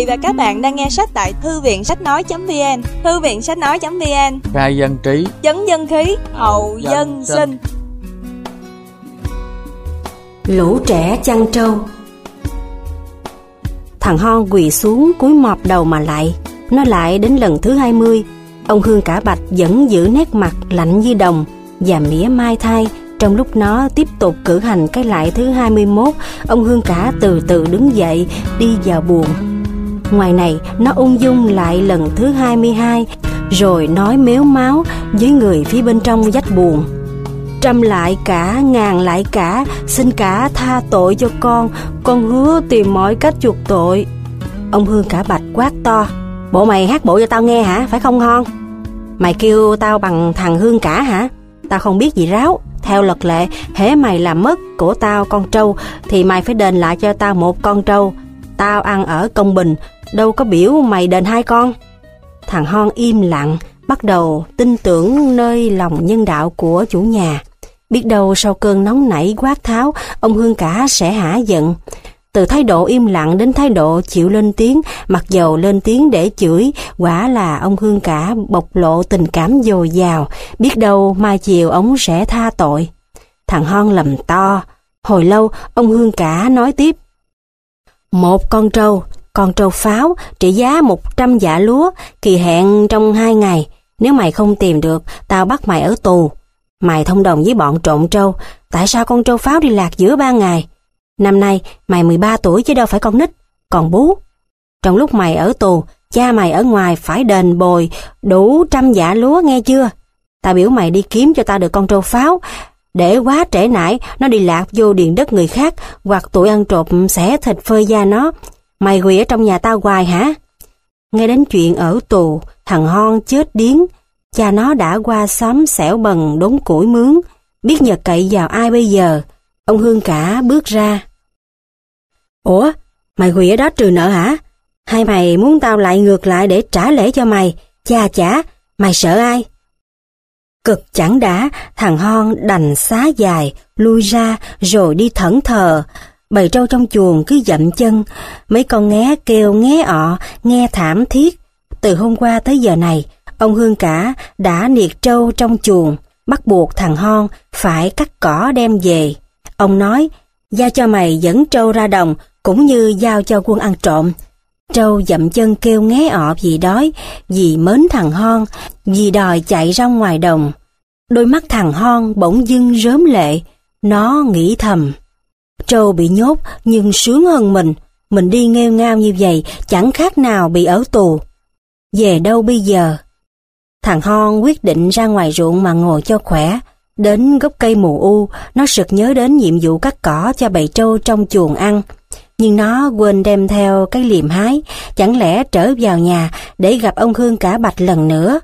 vị và các bạn đang nghe sách tại thư viện sách nói.vn Thư viện sách nói.vn Khai dân trí. Chấn dân khí. Hậu dân sinh. Lũ trẻ chăn trâu. Thằng Hon quỳ xuống cúi mọp đầu mà lại. Nó lại đến lần thứ 20 Ông Hương cả bạch vẫn giữ nét mặt lạnh như đồng Và mỉa mai thai. Trong lúc nó tiếp tục cử hành cái lại thứ 21 Ông Hương cả từ từ đứng dậy Đi vào buồng Ngoài này nó ung dung lại lần thứ 22 Rồi nói méo máu với người phía bên trong dách buồn Trăm lại cả, ngàn lại cả Xin cả tha tội cho con Con hứa tìm mọi cách chuộc tội. Ông Hương cả bạch quát to Bộ mày hát bộ cho tao nghe hả, phải không Hon? Mày kêu tao bằng thằng Hương cả hả? Tao không biết gì ráo. Theo luật lệ, hễ mày làm mất của tao con trâu Thì mày phải đền lại cho tao một con trâu. Tao ăn ở công bình Đâu có biểu mày đền hai con. Thằng Hon im lặng Bắt đầu tin tưởng nơi lòng nhân đạo của chủ nhà. Biết đâu sau cơn nóng nảy quát tháo Ông Hương cả sẽ hả giận. Từ thái độ im lặng đến thái độ chịu lên tiếng, mặc dầu lên tiếng để chửi, quả là ông Hương cả bộc lộ tình cảm dồi dào, biết đâu mai chiều ông sẽ tha tội. Thằng Hon lầm to, hồi lâu ông Hương cả nói tiếp. Một con trâu, con trâu pháo, trị giá 100 dạ lúa, kỳ hẹn trong hai ngày. Nếu mày không tìm được, tao bắt mày ở tù. Mày thông đồng với bọn trộm trâu, tại sao con trâu pháo đi lạc giữa ba ngày? Năm nay, mày 13 tuổi chứ đâu phải con nít, còn bú. Trong lúc mày ở tù, cha mày ở ngoài phải đền bồi đủ trăm dạ lúa nghe chưa? Tao biểu mày đi kiếm cho tao được con trâu pháo, để quá trễ nải nó đi lạc vô điền đất người khác hoặc tụi ăn trộm xẻ thịt phơi da nó. Mày quỷ ở trong nhà tao hoài hả? Nghe đến chuyện ở tù, thằng Hon chết điếng, cha nó đã qua xóm xẻo bần đốn củi mướn, biết nhờ cậy vào ai bây giờ. Ông Hương cả bước ra. Ủa, mày quỷ ở đó trừ nợ hả? Hay mày muốn tao lại ngược lại để trả lễ cho mày? Cha chả, mày sợ ai? Cực chẳng đã, thằng Hon đành xá dài, lui ra rồi đi thẫn thờ. Bầy trâu trong chuồng cứ dậm chân, mấy con nghé kêu nghé ọ, nghe thảm thiết. Từ hôm qua tới giờ này, ông Hương cả đã niệt trâu trong chuồng, bắt buộc thằng Hon phải cắt cỏ đem về. Ông nói, giao cho mày dẫn trâu ra đồng, cũng như giao cho quân ăn trộm. Trâu dậm chân kêu nghé ọ vì đói, vì mến thằng Hon, vì đòi chạy ra ngoài đồng. Đôi mắt thằng Hon bỗng dưng rớm lệ, nó nghĩ thầm. Trâu bị nhốt nhưng sướng hơn mình, mình đi nghêu ngao như vậy chẳng khác nào bị ở tù. Về đâu bây giờ? Thằng Hon quyết định ra ngoài ruộng mà ngồi cho khỏe. Đến gốc cây mù u, nó sực nhớ đến nhiệm vụ cắt cỏ cho bầy trâu trong chuồng ăn. Nhưng nó quên đem theo cái liềm hái, chẳng lẽ trở vào nhà để gặp ông Hương cả bạch lần nữa.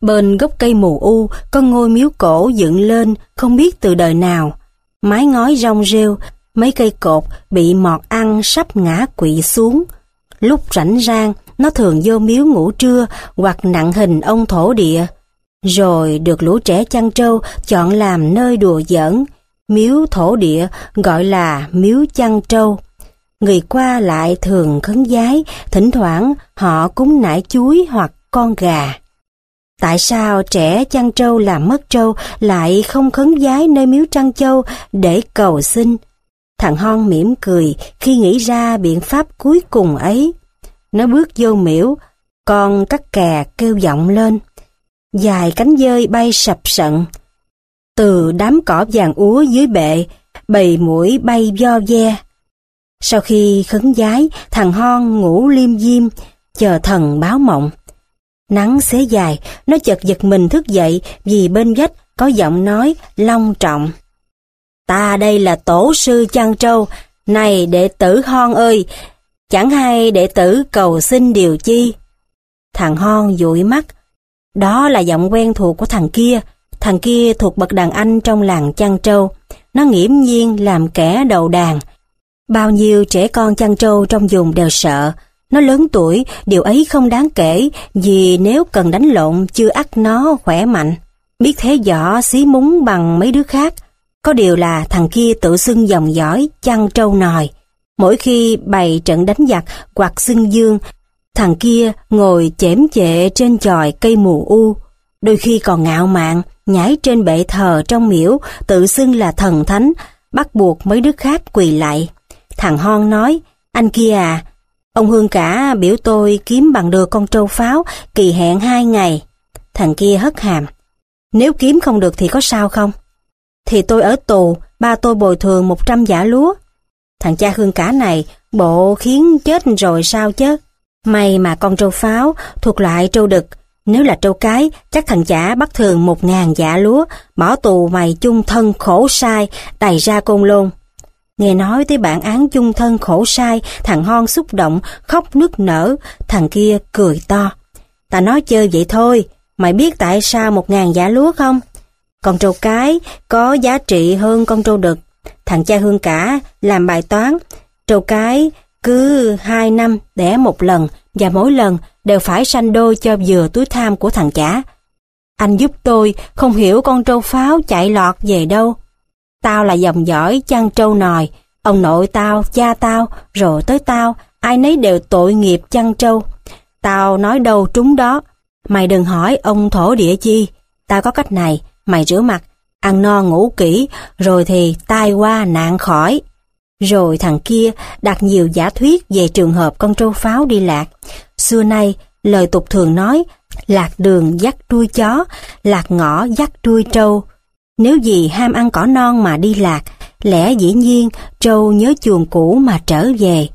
Bên gốc cây mù u, có ngôi miếu cổ dựng lên không biết từ đời nào. Mái ngói rong rêu, mấy cây cột bị mọt ăn sắp ngã quỵ xuống. Lúc rảnh rang, nó thường vô miếu ngủ trưa hoặc nặng hình ông thổ địa. Rồi được lũ trẻ chăn trâu chọn làm nơi đùa giỡn. Miếu thổ địa gọi là miếu chăn trâu. Người qua lại thường khấn giái, thỉnh thoảng họ cúng nải chuối hoặc con gà. Tại sao trẻ chăn trâu làm mất trâu lại không khấn giái nơi miếu trăng châu để cầu xin? Thằng Hon mỉm cười khi nghĩ ra biện pháp cuối cùng ấy. Nó bước vô miễu, con cắt kè kêu giọng lên. Dài cánh dơi bay sập sận. Từ đám cỏ vàng úa dưới bệ, bầy mũi bay do ve. Sau khi khấn giái, thằng Hon ngủ liêm diêm, chờ thần báo mộng. Nắng xế dài, nó chợt giật mình thức dậy vì bên vách có giọng nói long trọng. Ta đây là tổ sư chăn trâu, này đệ tử Hon ơi, chẳng hay đệ tử cầu xin điều chi. Thằng Hon dụi mắt, đó là giọng quen thuộc của thằng kia, thằng kia thuộc bậc đàn anh trong làng chăn trâu. Nó nghiễm nhiên làm kẻ đầu đàn. Bao nhiêu trẻ con chăn trâu trong vùng đều sợ, nó lớn tuổi, điều ấy không đáng kể, vì nếu cần đánh lộn chưa ắt nó khỏe mạnh. Biết thế võ xí múng bằng mấy đứa khác. Có điều là thằng kia tự xưng dòng giỏi, chăn trâu nòi. Mỗi khi bày trận đánh giặc quạt xưng dương, thằng kia ngồi chém chệ trên chòi cây mù u, đôi khi còn ngạo mạn, nhảy trên bệ thờ trong miễu, tự xưng là thần thánh, bắt buộc mấy đứa khác quỳ lại. Thằng Hon nói, anh kia à, ông Hương cả biểu tôi kiếm bằng được con trâu pháo, kỳ hẹn hai ngày. Thằng kia hất hàm. Nếu kiếm không được thì có sao không? Thì tôi ở tù, ba tôi bồi thường 100 giả lúa. Thằng cha Hương cả này, bộ khiến chết rồi sao chứ? May mà con trâu pháo thuộc loại trâu đực, nếu là trâu cái, chắc thằng chả bắt thường một ngàn dạ lúa, bỏ tù mày chung thân khổ sai, đầy ra côn lôn. Nghe nói tới bản án chung thân khổ sai, thằng Hon xúc động, khóc nức nở, thằng kia cười to. Ta nói chơi vậy thôi, mày biết tại sao một ngàn giả lúa không? Con trâu cái có giá trị hơn con trâu đực. Thằng cha hương cả làm bài toán, trâu cái cứ hai năm đẻ một lần và mỗi lần đều phải sanh đôi cho vừa túi tham của thằng chả. Anh giúp tôi không hiểu con trâu pháo chạy lọt về đâu. Tao là dòng dõi chăn trâu nòi, ông nội tao, cha tao, rồi tới tao, ai nấy đều tội nghiệp chăn trâu. Tao nói đâu trúng đó, mày đừng hỏi ông thổ địa chi, tao có cách này, mày rửa mặt, ăn no ngủ kỹ, rồi thì tai qua nạn khỏi. Rồi thằng kia đặt nhiều giả thuyết về trường hợp con trâu pháo đi lạc. Xưa nay, lời tục thường nói, lạc đường dắt đuôi chó, lạc ngõ dắt đuôi trâu. Nếu gì ham ăn cỏ non mà đi lạc, lẽ dĩ nhiên trâu nhớ chuồng cũ mà trở về.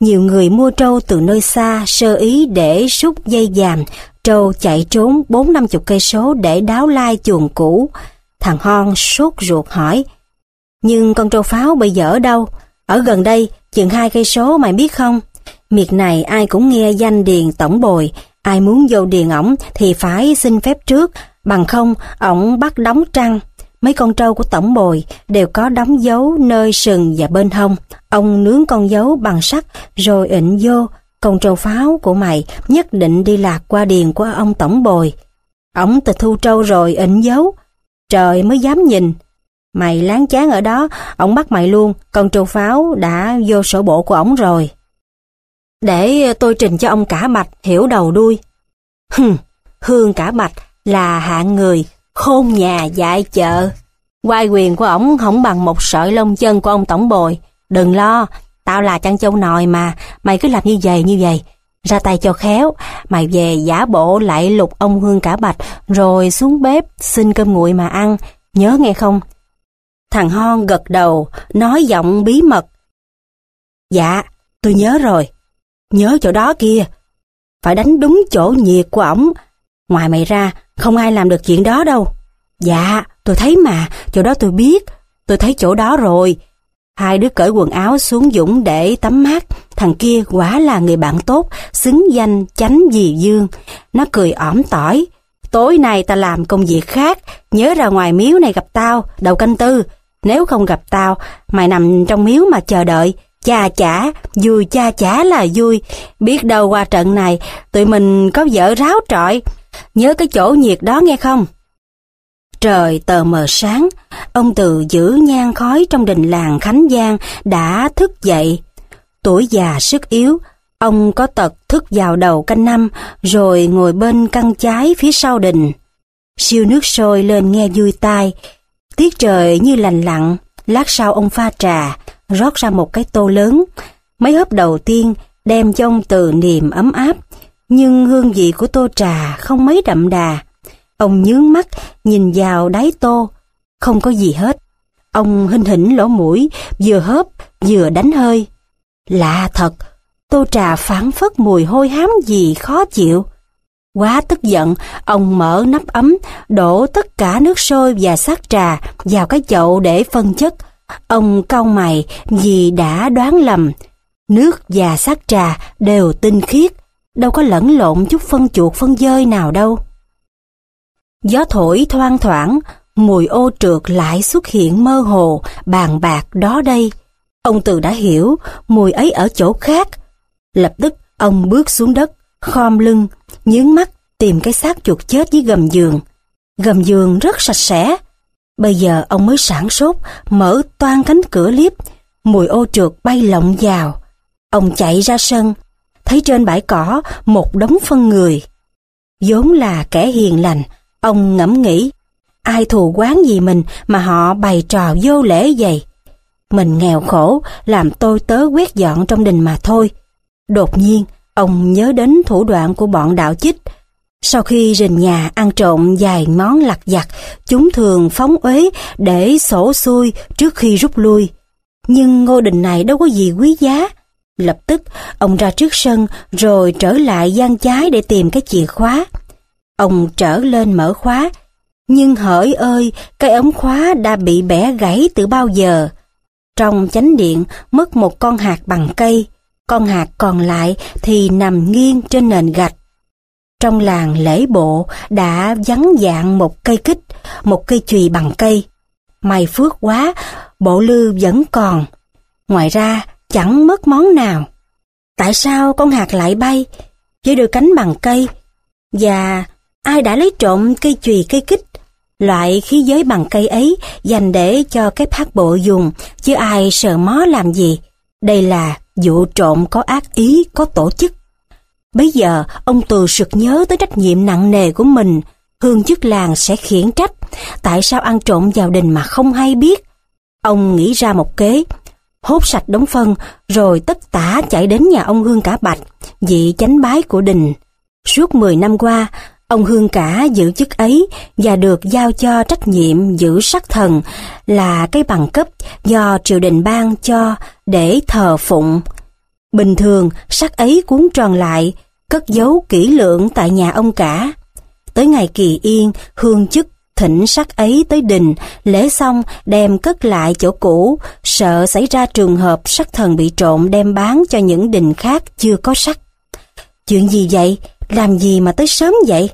Nhiều người mua trâu từ nơi xa sơ ý để rút dây dàm, trâu chạy trốn bốn năm chục cây số để đáo lai chuồng cũ. Thằng Hon sốt ruột hỏi, nhưng con trâu pháo bây giờ ở đâu? Ở gần đây, chừng hai cây số mày biết không? Miệt này ai cũng nghe danh điền tổng bồi, ai muốn vô điền ổng thì phải xin phép trước, bằng không ổng bắt đóng trăng. Mấy con trâu của tổng bồi đều có đóng dấu nơi sừng và bên hông. Ông nướng con dấu bằng sắt rồi ịnh vô, con trâu pháo của mày nhất định đi lạc qua điền của ông tổng bồi. Ổng tịch thu trâu rồi ịnh dấu, trời mới dám nhìn. Mày láng chán ở đó, ổng bắt mày luôn, con trâu pháo đã vô sổ bộ của ổng rồi. Để tôi trình cho ông cả bạch hiểu đầu đuôi. Hừm, Hương cả bạch là hạng người, khôn nhà dạy chợ. Quai quyền của ổng không bằng một sợi lông chân của ông tổng bồi. Đừng lo, tao là chăn châu nòi mà, mày cứ làm như vậy như vậy. Ra tay cho khéo, mày về giả bộ lại lục ông Hương cả bạch, rồi xuống bếp xin cơm nguội mà ăn. Nhớ nghe không, Thằng Hon gật đầu, nói giọng bí mật. Dạ, tôi nhớ rồi. Nhớ chỗ đó kia. Phải đánh đúng chỗ nhiệt của ổng. Ngoài mày ra, không ai làm được chuyện đó đâu. Dạ, tôi thấy mà, chỗ đó tôi biết. Tôi thấy chỗ đó rồi. Hai đứa cởi quần áo xuống dũng để tắm mát. Thằng kia quả là người bạn tốt, xứng danh chánh dì dương. Nó cười ỏm tỏi. Tối nay ta làm công việc khác, nhớ ra ngoài miếu này gặp tao, đầu canh tư. Nếu không gặp tao, mày nằm trong miếu mà chờ đợi, cha chả, vui cha chả là vui. Biết đâu qua trận này, tụi mình có vợ ráo trọi. Nhớ cái chỗ nhiệt đó nghe không? Trời tờ mờ sáng, ông Từ giữ nhang khói trong đình làng Khánh Giang đã thức dậy. Tuổi già sức yếu, ông có tật thức vào đầu canh năm rồi ngồi bên căn trái phía sau đình. Siêu nước sôi lên nghe vui tai, Tiết trời như lành lặng, lát sau ông pha trà, rót ra một cái tô lớn. Mấy hớp đầu tiên đem cho ông từ niềm ấm áp, nhưng hương vị của tô trà không mấy đậm đà. Ông nhướng mắt, nhìn vào đáy tô, không có gì hết. Ông hình hỉnh lỗ mũi, vừa hớp, vừa đánh hơi. Lạ thật, tô trà phản phất mùi hôi hám gì khó chịu. Quá tức giận, ông mở nắp ấm, đổ tất cả nước sôi và sát trà vào cái chậu để phân chất. Ông cau mày vì đã đoán lầm. Nước và sát trà đều tinh khiết, đâu có lẫn lộn chút phân chuột phân dơi nào đâu. Gió thổi thoang thoảng, mùi ô trượt lại xuất hiện mơ hồ, bàn bạc đó đây. Ông Từ đã hiểu mùi ấy ở chỗ khác. Lập tức ông bước xuống đất, khom lưng, nhướng mắt tìm cái xác chuột chết dưới gầm giường. Gầm giường rất sạch sẽ. Bây giờ ông mới sảng sốt, mở toan cánh cửa liếp. mùi ô trượt bay lộng vào. Ông chạy ra sân, thấy trên bãi cỏ một đống phân người. vốn là kẻ hiền lành, ông ngẫm nghĩ, ai thù quán gì mình mà họ bày trò vô lễ vậy. Mình nghèo khổ, làm tôi tớ quét dọn trong đình mà thôi. Đột nhiên, ông nhớ đến thủ đoạn của bọn đạo chích. Sau khi rình nhà ăn trộm vài món lặt vặt, chúng thường phóng uế để sổ xuôi trước khi rút lui. Nhưng ngôi đình này đâu có gì quý giá. Lập tức, ông ra trước sân rồi trở lại gian trái để tìm cái chìa khóa. Ông trở lên mở khóa, nhưng hỡi ơi, cái ống khóa đã bị bẻ gãy từ bao giờ. Trong chánh điện mất một con hạt bằng cây, con hạt còn lại thì nằm nghiêng trên nền gạch. Trong làng lễ bộ đã vắng dạng một cây kích, một cây chùy bằng cây. May phước quá, bộ lư vẫn còn. Ngoài ra, chẳng mất món nào. Tại sao con hạt lại bay, chỉ đôi cánh bằng cây? Và ai đã lấy trộm cây chùy cây kích? Loại khí giới bằng cây ấy dành để cho cái phát bộ dùng, chứ ai sợ mó làm gì. Đây là vụ trộm có ác ý, có tổ chức. Bây giờ, ông Từ sực nhớ tới trách nhiệm nặng nề của mình. Hương chức làng sẽ khiển trách. Tại sao ăn trộm vào đình mà không hay biết? Ông nghĩ ra một kế. Hốt sạch đống phân, rồi tất tả chạy đến nhà ông Hương cả bạch, vị chánh bái của đình. Suốt 10 năm qua, Ông Hương Cả giữ chức ấy và được giao cho trách nhiệm giữ sắc thần là cái bằng cấp do triều đình ban cho để thờ phụng. Bình thường, sắc ấy cuốn tròn lại, cất giấu kỹ lưỡng tại nhà ông Cả. Tới ngày kỳ yên, hương chức thỉnh sắc ấy tới đình, lễ xong đem cất lại chỗ cũ, sợ xảy ra trường hợp sắc thần bị trộm đem bán cho những đình khác chưa có sắc. Chuyện gì vậy? Làm gì mà tới sớm vậy?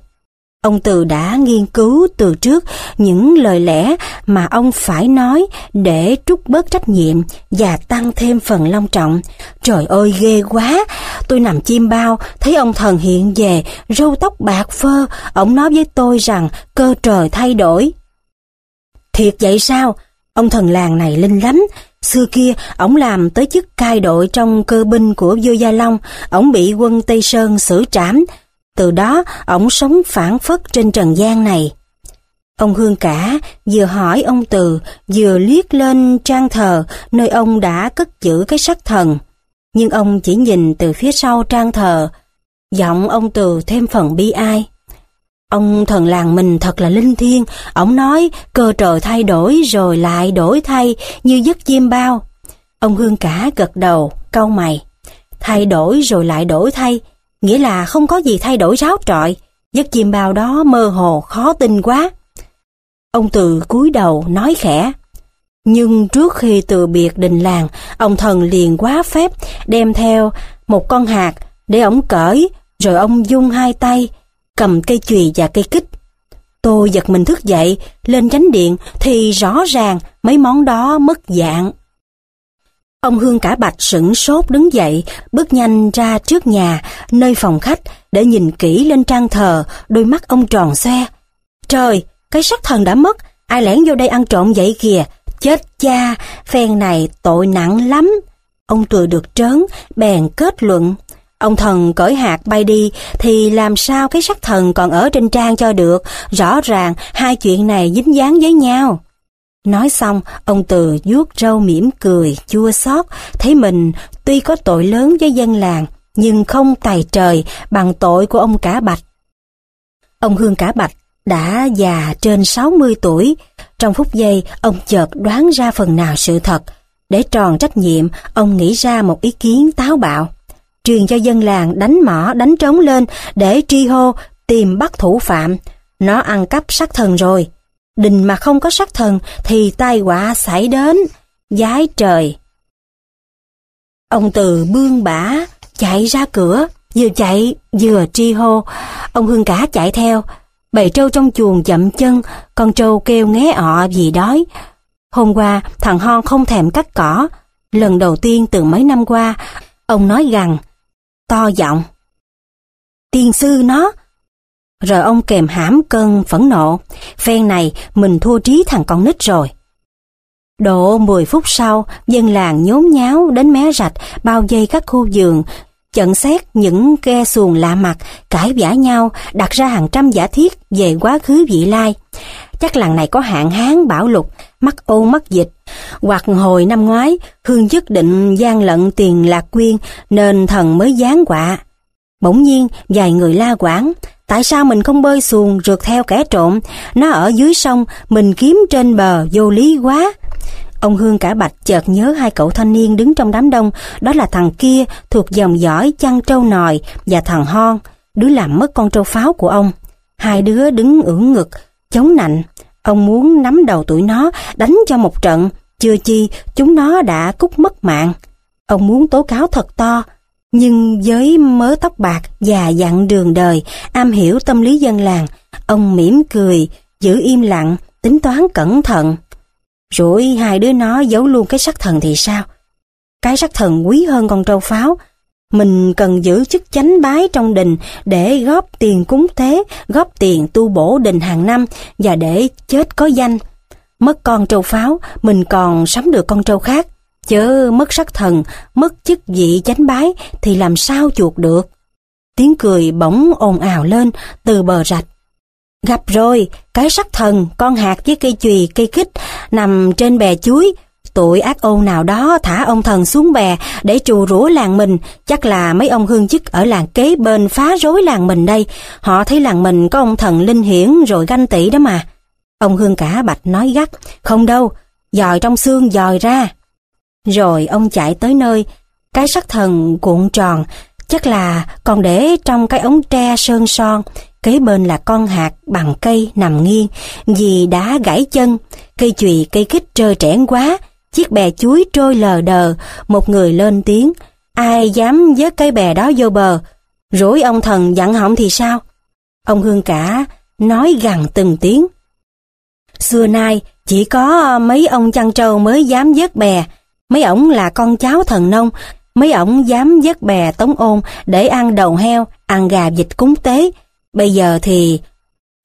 Ông Từ đã nghiên cứu từ trước những lời lẽ mà ông phải nói để trút bớt trách nhiệm và tăng thêm phần long trọng. Trời ơi ghê quá, tôi nằm chim bao, thấy ông thần hiện về, râu tóc bạc phơ, ông nói với tôi rằng cơ trời thay đổi. Thiệt vậy sao? Ông thần làng này linh lắm. Xưa kia, ổng làm tới chức cai đội trong cơ binh của vua Gia Long, ổng bị quân Tây Sơn xử trảm, từ đó, ổng sống phản phất trên trần gian này. Ông Hương Cả vừa hỏi ông Từ, vừa liếc lên trang thờ nơi ông đã cất giữ cái sắc thần. Nhưng ông chỉ nhìn từ phía sau trang thờ, giọng ông Từ thêm phần bi ai. Ông thần làng mình thật là linh thiêng, ổng nói cơ trời thay đổi rồi lại đổi thay như giấc chim bao. Ông Hương Cả gật đầu, câu mày. Thay đổi rồi lại đổi thay, nghĩa là không có gì thay đổi ráo trọi, giấc chim bao đó mơ hồ khó tin quá. Ông Từ cúi đầu nói khẽ, nhưng trước khi từ biệt đình làng, ông thần liền quá phép đem theo một con hạt để ổng cởi, rồi ông dung hai tay, cầm cây chùy và cây kích. Tôi giật mình thức dậy, lên chánh điện thì rõ ràng mấy món đó mất dạng. Ông Hương cả bạch sững sốt đứng dậy, bước nhanh ra trước nhà, nơi phòng khách, để nhìn kỹ lên trang thờ, đôi mắt ông tròn xoe. Trời, cái sắc thần đã mất, ai lẻn vô đây ăn trộm vậy kìa, chết cha, phen này tội nặng lắm. Ông tùy được trớn, bèn kết luận. Ông thần cởi hạt bay đi, thì làm sao cái sắc thần còn ở trên trang cho được, rõ ràng hai chuyện này dính dáng với nhau. Nói xong, ông Từ vuốt râu mỉm cười, chua xót, thấy mình tuy có tội lớn với dân làng, nhưng không tài trời bằng tội của ông Cả Bạch. Ông Hương Cả Bạch đã già trên 60 tuổi, trong phút giây ông chợt đoán ra phần nào sự thật. Để tròn trách nhiệm, ông nghĩ ra một ý kiến táo bạo. Truyền cho dân làng đánh mỏ đánh trống lên để tri hô tìm bắt thủ phạm. Nó ăn cắp sắc thần rồi, đình mà không có sắc thần thì tai họa xảy đến, giái trời. Ông Từ bương bả, chạy ra cửa, vừa chạy vừa tri hô, ông Hương cả chạy theo, bầy trâu trong chuồng chậm chân, con trâu kêu nghé ọ vì đói. Hôm qua, thằng Hon không thèm cắt cỏ, lần đầu tiên từ mấy năm qua, ông nói rằng to giọng. Tiên sư nó, rồi ông kèm hãm cơn phẫn nộ. Phen này mình thua trí thằng con nít rồi. Độ 10 phút sau, dân làng nhốn nháo đến mé rạch, bao dây các khu vườn, chận xét những ghe xuồng lạ mặt, cãi vã nhau, đặt ra hàng trăm giả thiết về quá khứ vị lai. Chắc làng này có hạn hán bão lụt, mắc ô mắc dịch. Hoặc hồi năm ngoái, Hương dứt định gian lận tiền lạc quyên nên thần mới giáng quạ. Bỗng nhiên, vài người la quảng, tại sao mình không bơi xuồng rượt theo kẻ trộm, nó ở dưới sông, mình kiếm trên bờ, vô lý quá. Ông Hương cả bạch chợt nhớ hai cậu thanh niên đứng trong đám đông, đó là thằng kia thuộc dòng dõi chăn trâu nòi và thằng Hon, đứa làm mất con trâu pháo của ông. Hai đứa đứng ưỡn ngực, chống nạnh. Ông muốn nắm đầu tụi nó, đánh cho một trận, chưa chi chúng nó đã cút mất mạng. Ông muốn tố cáo thật to, nhưng với mớ tóc bạc và dặn đường đời, am hiểu tâm lý dân làng, ông mỉm cười, giữ im lặng, tính toán cẩn thận. Rồi hai đứa nó giấu luôn cái sắc thần thì sao? Cái sắc thần quý hơn con trâu pháo. Mình cần giữ chức chánh bái trong đình để góp tiền cúng tế, góp tiền tu bổ đình hàng năm và để chết có danh. Mất con trâu pháo, mình còn sắm được con trâu khác. Chớ mất sắc thần, mất chức vị chánh bái thì làm sao chuột được. Tiếng cười bỗng ồn ào lên từ bờ rạch. Gặp rồi, cái sắc thần, con hạt với cây chùy, cây kích, nằm trên bè chuối. Tụi ác ôn nào đó thả ông thần xuống bè để trù rủa làng mình, chắc là mấy ông hương chức ở làng kế bên phá rối làng mình đây. Họ thấy làng mình có ông thần linh hiển rồi ganh tị đó mà. Ông hương cả bạch nói gắt, không đâu, dòi trong xương dòi ra. Rồi ông chạy tới nơi, cái sắc thần cuộn tròn, chắc là còn để trong cái ống tre sơn son, kế bên là con hạt bằng cây nằm nghiêng, vì đã gãy chân, cây chùy cây kích trơ trẽn quá, chiếc bè chuối trôi lờ đờ, một người lên tiếng, ai dám vớt cây bè đó vô bờ, rủi ông thần dặn họng thì sao? Ông Hương cả nói gằn từng tiếng. Xưa nay, chỉ có mấy ông chăn trâu mới dám vớt bè, mấy ổng là con cháu thần nông, mấy ổng dám dắt bè tống ôn để ăn đầu heo, ăn gà vịt cúng tế, Bây giờ thì...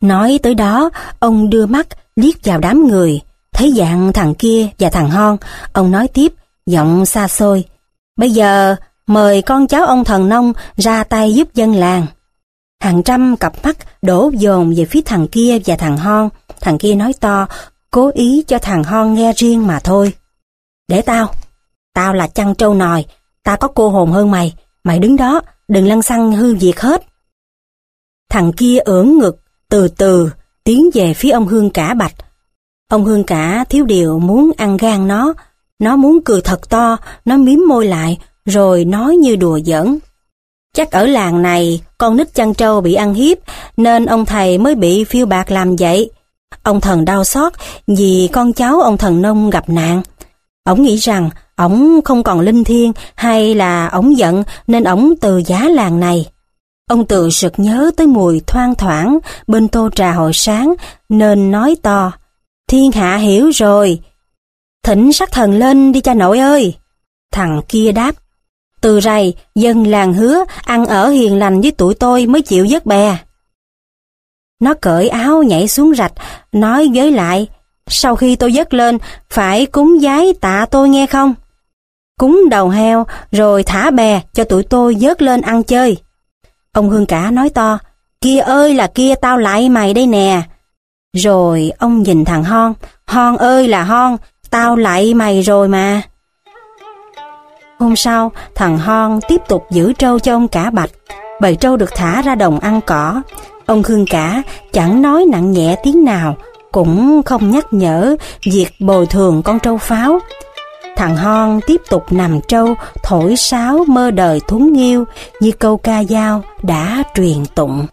Nói tới đó, ông đưa mắt liếc vào đám người, thấy dạng thằng kia và thằng Hon, ông nói tiếp, giọng xa xôi. Bây giờ, mời con cháu ông thần nông ra tay giúp dân làng. Hàng trăm cặp mắt đổ dồn về phía thằng kia và thằng Hon, thằng kia nói to, cố ý cho thằng Hon nghe riêng mà thôi. Để tao, tao là chăn trâu nòi, tao có cô hồn hơn mày, mày đứng đó, đừng lăn xăng hư việc hết. Thằng kia ưỡn ngực, từ từ, tiến về phía ông Hương cả bạch. Ông Hương cả thiếu điều muốn ăn gan nó, nó muốn cười thật to, nó miếm môi lại, rồi nói như đùa giỡn. Chắc ở làng này, con nít chăn trâu bị ăn hiếp, nên ông thầy mới bị phiêu bạc làm vậy. Ông thần đau xót vì con cháu ông thần nông gặp nạn. Ông nghĩ rằng ổng không còn linh thiêng hay là ổng giận nên ổng từ giá làng này. Ông tự sực nhớ tới mùi thoang thoảng bên tô trà hồi sáng nên nói to. Thiên hạ hiểu rồi. Thỉnh sắc thần lên đi cha nội ơi. Thằng kia đáp. Từ rày, dân làng hứa ăn ở hiền lành với tụi tôi mới chịu giấc bè. Nó cởi áo nhảy xuống rạch, nói với lại, sau khi tôi dứt lên, phải cúng giái tạ tôi nghe không? Cúng đầu heo, rồi thả bè cho tụi tôi dớt lên ăn chơi. Ông Hương cả nói to, kia ơi là kia tao lại mày đây nè. Rồi ông nhìn thằng Hon, Hon ơi là Hon, tao lại mày rồi mà. Hôm sau, thằng Hon tiếp tục giữ trâu cho ông cả bạch. Bầy trâu được thả ra đồng ăn cỏ. Ông Hương cả chẳng nói nặng nhẹ tiếng nào, cũng không nhắc nhở việc bồi thường con trâu pháo. Thằng Hon tiếp tục nằm trâu, thổi sáo mơ đời thúng nghiêu như câu ca dao đã truyền tụng.